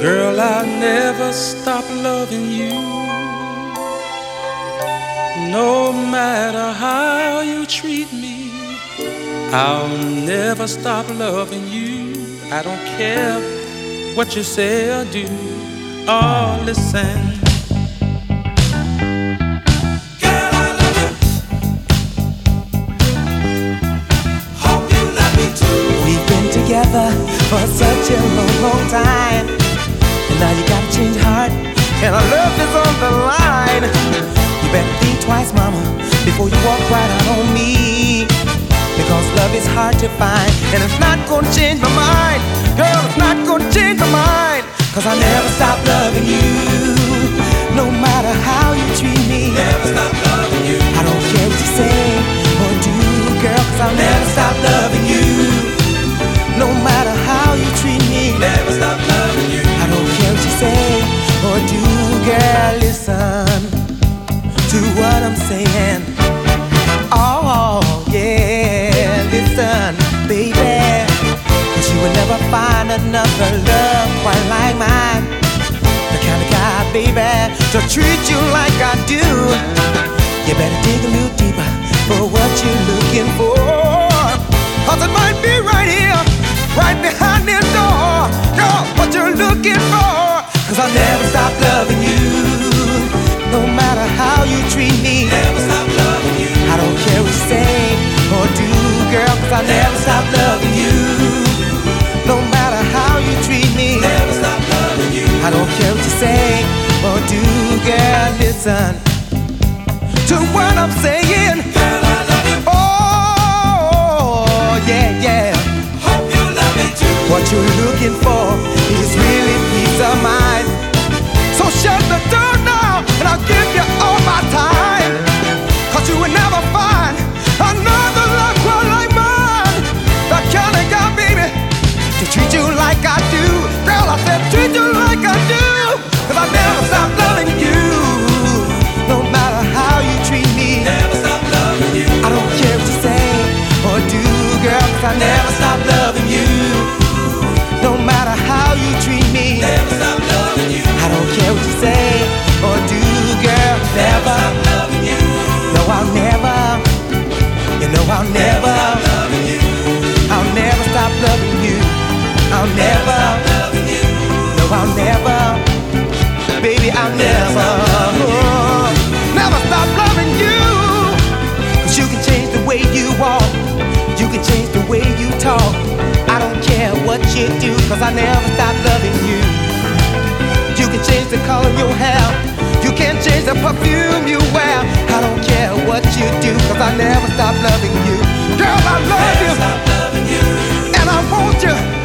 Girl, I'll never stop loving you. No matter how you treat me, I'll never stop loving you. I don't care what you say or do. Oh, listen. I I for such a long, long time. And our love is on the line. You better think twice, mama, before you walk right out on me. Because love is hard to find, and it's not gonna change my mind. Girl, it's not gonna change my mind. Cause I never stop loving you. Another love quite like mine. The kind of guy, baby, to treat you like I do. You better dig a little deeper for what you're looking for. Cause it might be right here, right behind this door. Girl, what you're looking for. Cause I'll never stop loving you. To what I'm saying. Girl, cause care you do. Cause I never stop loving you. You can change the color of your hair. You can change the perfume you wear. I don't care what you do, cause I never stop loving you. Girl, I love you. And I want you.